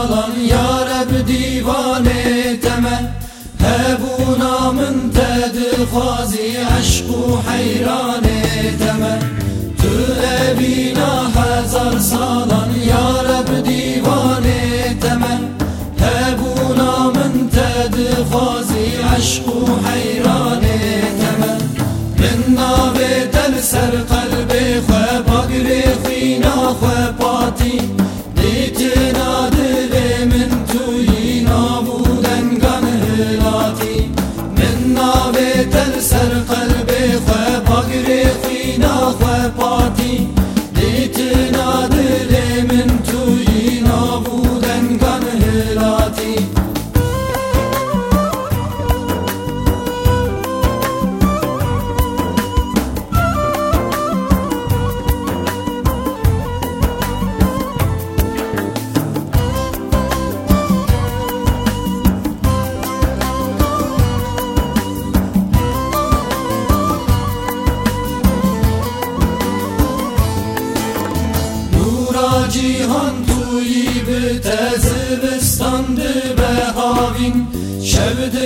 alan ya Rab divane temel. Hebu namın ted fazi aşku hayrane temel. Tü evina hazar salan ya Rab divane temel. Hebu namın ted fazi aşku hayrane temel. Minna ve tel ser kalbi خو باقری خینا خو سرقا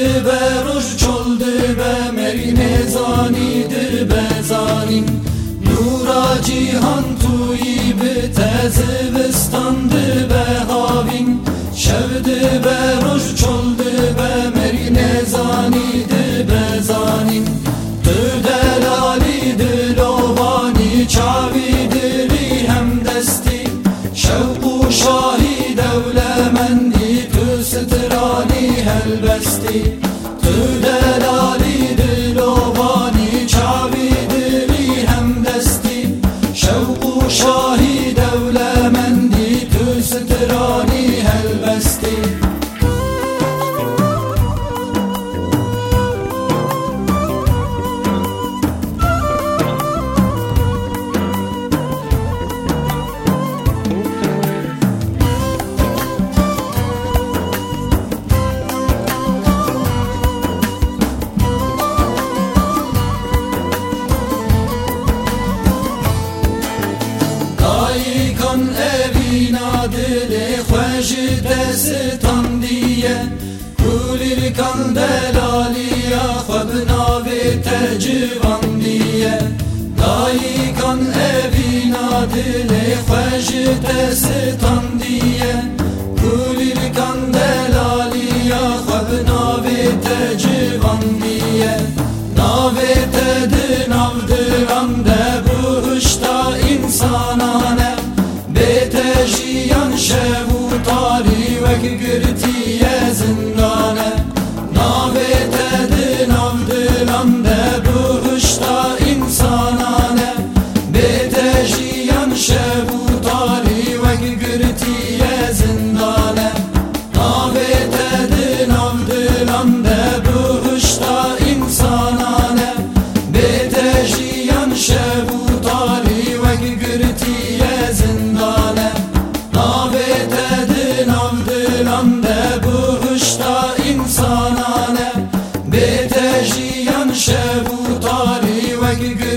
البرود Öyle ستم دیه کولی کن دلالیا خود ناوی تجوان دیه دایی کن ابینا دلی you good like a good